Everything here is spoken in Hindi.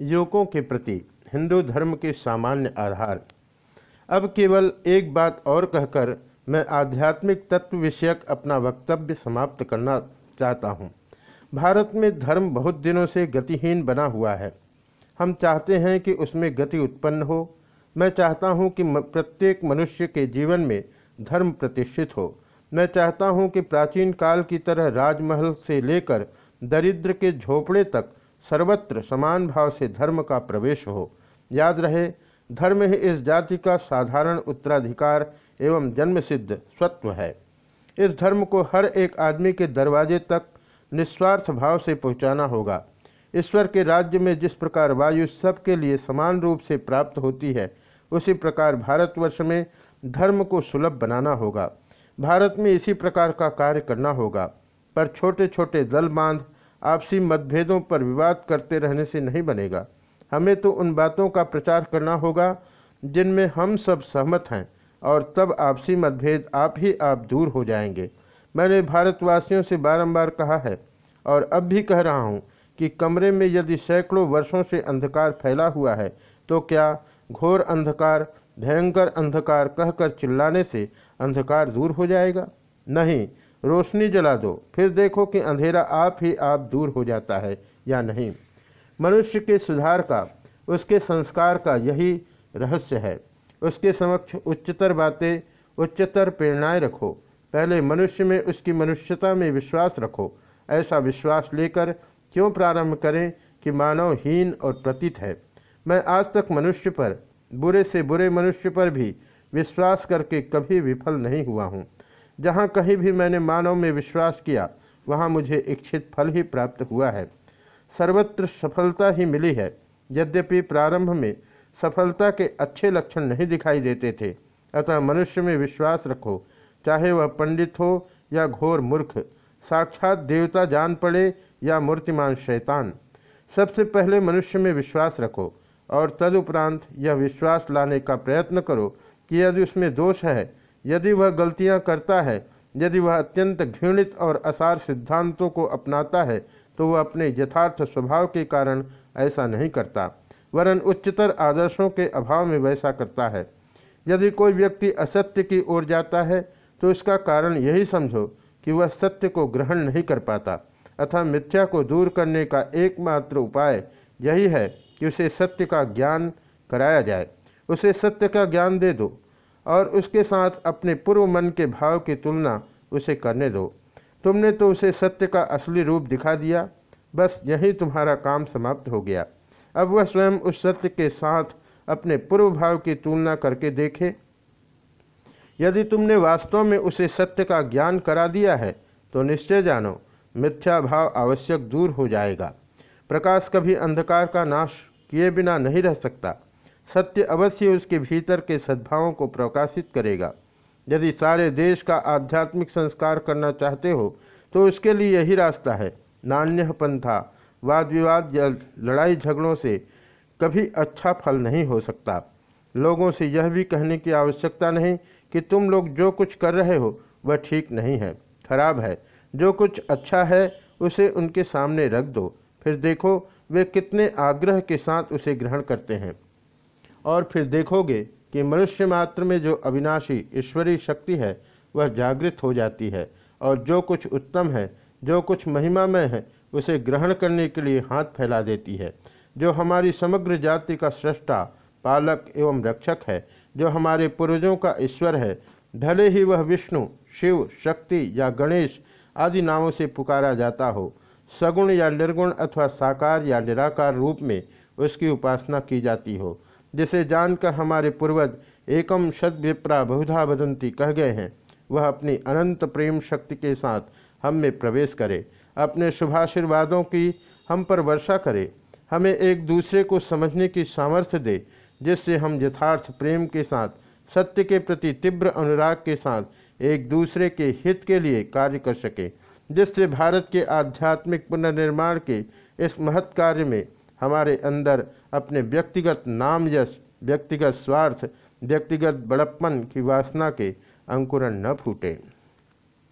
युवकों के प्रति हिंदू धर्म के सामान्य आधार। अब केवल एक बात और कहकर मैं आध्यात्मिक तत्व विषयक अपना वक्तव्य समाप्त करना चाहता हूँ। भारत में धर्म बहुत दिनों से गतिहीन बना हुआ है। हम चाहते हैं कि उसमें गति उत्पन्न हो। मैं चाहता हूँ कि प्रत्येक मनुष्य के जीवन में धर्म प्रतिष्ठित हो। मैं चाहता हूँ कि प्राचीन काल की तरह राजमहल से लेकर दरिद्र के झोपड़े तक सर्वत्र समान भाव से धर्म का प्रवेश हो। याद रहे, धर्म ही इस जाति का साधारण उत्तराधिकार एवं जन्मसिद्ध स्वत्व है। इस धर्म को हर एक आदमी के दरवाजे तक निस्वार्थ भाव से पहुंचाना होगा। ईश्वर के राज्य में जिस प्रकार वायु सबके लिए समान रूप से प्राप्त होती है, उसी प्रकार भारतवर्ष में धर्म को सुलभ बनाना होगा। भारत में इसी प्रकार का कार्य करना होगा। पर छोटे छोटे दल बाँध आपसी मतभेदों पर विवाद करते रहने से नहीं बनेगा। हमें तो उन बातों का प्रचार करना होगा, जिनमें हम सब सहमत हैं, और तब आपसी मतभेद आप ही आप दूर हो जाएँगे। मैंने भारतवासियों से बारंबार कहा है, और अब भी कह रहा हूँ कि कमरे में यदि सैकड़ों वर्षों से अंधकार फैला हुआ है तो क्या घोर अंधकार, भयंकर अंधकार कहकर चिल्लाने से अंधकार दूर हो जाएगा? नहीं रोशनी जला दो। फिर देखो कि अंधेरा आप ही आप दूर हो जाता है या नहीं। मनुष्य के सुधार का, उसके संस्कार का यही रहस्य है। उसके समक्ष उच्चतर बातें, उच्चतर प्रेरणाएँ रखो। पहले मनुष्य में उसकी मनुष्यता में विश्वास रखो। ऐसा विश्वास लेकर क्यों प्रारंभ करें कि मानव हीन और प्रतीत है? मैं आज तक मनुष्य पर, बुरे से बुरे मनुष्य पर भी विश्वास करके कभी विफल नहीं हुआ हूँ। जहाँ कहीं भी मैंने मानव में विश्वास किया, वहाँ मुझे इच्छित फल ही प्राप्त हुआ है। सर्वत्र सफलता ही मिली है। यद्यपि प्रारंभ में सफलता के अच्छे लक्षण नहीं दिखाई देते थे, अतः मनुष्य में विश्वास रखो। चाहे वह पंडित हो या घोर मूर्ख, साक्षात देवता जान पड़े या मूर्तिमान शैतान। सबसे पहले मनुष्य में विश्वास रखो और तदुपरांत यह विश्वास लाने का प्रयत्न करो कि यदि उसमें दोष है यदि वह गलतियाँ करता है, यदि वह अत्यंत घृणित और असार सिद्धांतों को अपनाता है तो वह अपने यथार्थ स्वभाव के कारण ऐसा नहीं करता, वरन उच्चतर आदर्शों के अभाव में वैसा करता है। यदि कोई व्यक्ति असत्य की ओर जाता है तो इसका कारण यही समझो कि वह सत्य को ग्रहण नहीं कर पाता अतः मिथ्या को दूर करने का एकमात्र उपाय यही है कि उसे सत्य का ज्ञान कराया जाए। उसे सत्य का ज्ञान दे दो। और उसके साथ अपने पूर्व मन के भाव की तुलना उसे करने दो। तुमने तो उसे सत्य का असली रूप दिखा दिया। बस यही तुम्हारा काम समाप्त हो गया। अब वह स्वयं उस सत्य के साथ अपने पूर्व भाव की तुलना करके देखे। यदि तुमने वास्तव में उसे सत्य का ज्ञान करा दिया है तो निश्चय जानो, मिथ्या भाव आवश्यक दूर हो जाएगा। प्रकाश कभी अंधकार का नाश किए बिना नहीं रह सकता। सत्य अवश्य उसके भीतर के सद्भावों को प्रकाशित करेगा। यदि सारे देश का आध्यात्मिक संस्कार करना चाहते हो तो उसके लिए यही रास्ता है। नान्य पंथा वाद विवाद या लड़ाई झगड़ों से कभी अच्छा फल नहीं हो सकता। लोगों से यह भी कहने की आवश्यकता नहीं कि तुम लोग जो कुछ कर रहे हो, वह ठीक नहीं है, खराब है। जो कुछ अच्छा है, उसे उनके सामने रख दो। फिर देखो, वे कितने आग्रह के साथ उसे ग्रहण करते हैं। और फिर देखोगे कि मनुष्य मात्र में जो अविनाशी ईश्वरीय शक्ति है, वह जागृत हो जाती है। और जो कुछ उत्तम है, जो कुछ महिमामय है, उसे ग्रहण करने के लिए हाथ फैला देती है। जो हमारी समग्र जाति का सृष्टा, पालक एवं रक्षक है, जो हमारे पूर्वजों का ईश्वर है, भले ही वह विष्णु, शिव, शक्ति या गणेश आदि नामों से पुकारा जाता हो, सगुण या निर्गुण अथवा साकार या निराकार रूप में उसकी उपासना की जाती हो। जिसे जानकर हमारे पूर्वज एकम शत विप्रा बहुधा बदंती कह गए हैं, वह अपनी अनंत प्रेम शक्ति के साथ हम में प्रवेश करे, अपने शुभाशीर्वादों की हम पर वर्षा करे, हमें एक दूसरे को समझने की सामर्थ्य दे, जिससे हम यथार्थ प्रेम के साथ, सत्य के प्रति तीव्र अनुराग के साथ एक दूसरे के हित के लिए कार्य कर सकें, जिससे भारत के आध्यात्मिक पुनर्निर्माण के इस महत् कार्य में हमारे अंदर अपने व्यक्तिगत नाम यश, व्यक्तिगत स्वार्थ, व्यक्तिगत बड़प्पन की वासना के अंकुरण न फूटे।